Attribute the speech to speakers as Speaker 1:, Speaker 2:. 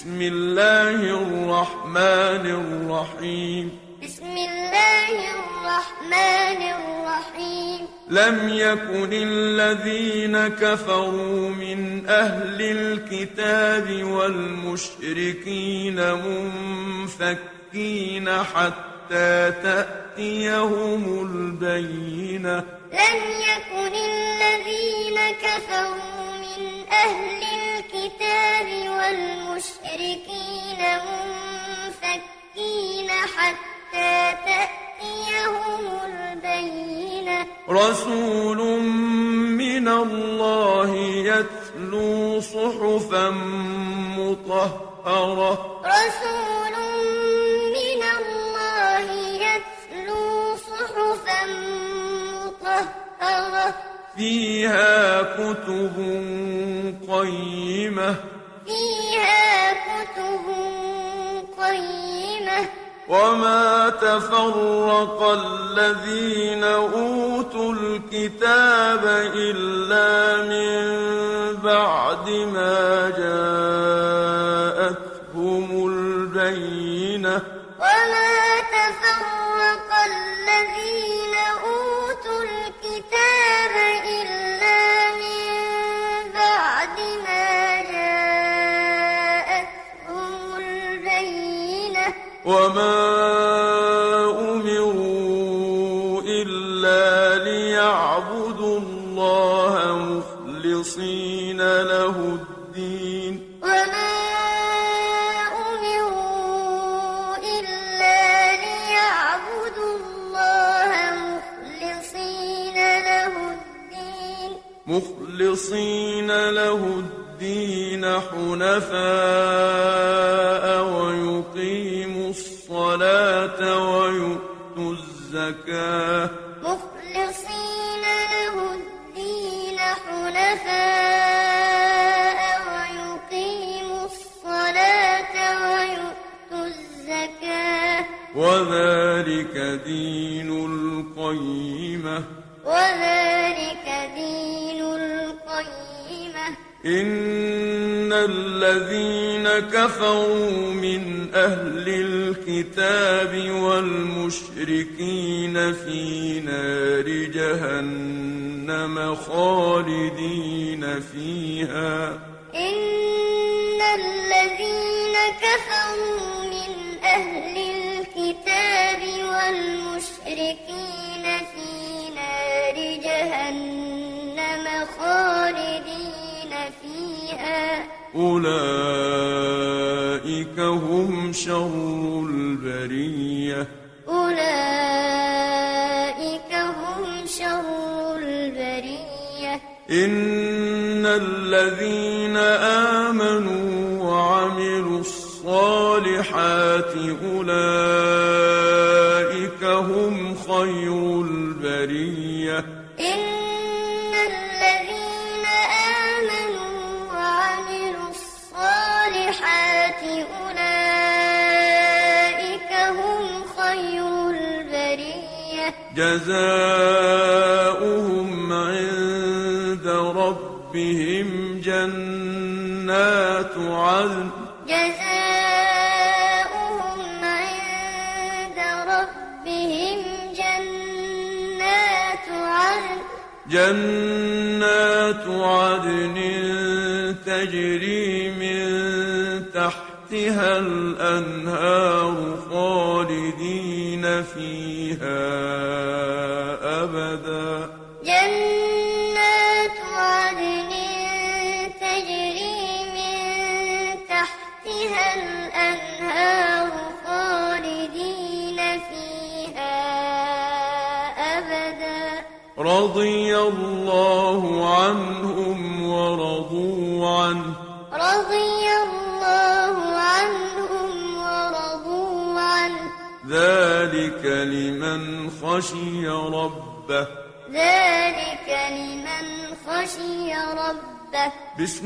Speaker 1: بسم الله الرحمن الرحيم.
Speaker 2: بسم الله الرحمن الرحيم
Speaker 1: لم يكن الذين كفروا من أهل الكتاب والمشركين منفكين حتى تأتيهم البينة.
Speaker 2: لم يكن الذين كفروا
Speaker 1: رسول من الله يتلو صحفا مطهرة.
Speaker 2: رسول من الله يتلو صحفا مطهرة.
Speaker 1: فيها كتب قيمة. وما تفرق الذين أوتوا الكتاب إلا من بعد ما
Speaker 2: وما
Speaker 1: أمروا إلا ليعبدوا الله مخلصين له الدين
Speaker 2: وما أمروا إلا ليعبدوا الله مخلصين له الدين
Speaker 1: مخلصين له الدين حنفاء ويقيموا الصلاة ويؤتوا الزكاة.
Speaker 2: مخلصين له الدين حنفاء ويقيموا الصلاة ويؤتوا الزكاة.
Speaker 1: وذلك دين القيمة.
Speaker 2: وذلك دين القيمة.
Speaker 1: إن الذين كفروا من أهل الكتاب والمشركين في نار جهنم خالدين فيها.
Speaker 2: إن الذين كفروا من أهل الكتاب والمشركين في نار جهنم خالدين فيها.
Speaker 1: أولئك هم شر البرية.
Speaker 2: أولئك هم شر البرية.
Speaker 1: إن الذين آمنوا وعملوا الصالحات أولئك هم خير البرية.
Speaker 2: إن الذين
Speaker 1: جزاؤهم عند ربهم جنات عدن.
Speaker 2: جزاؤهم عند ربهم جنات عدن.
Speaker 1: جنات عدن تجري من تحتها الأنهار خالدين فيها أبدا.
Speaker 2: جنات عدن تجري من تحتها الأنهار خالدين فيها أبدا. رضي الله عنهم ورضوا عنه.
Speaker 1: ذلك لمن خشي ربه.
Speaker 2: ذلك لمن خشي ربه.
Speaker 1: بسم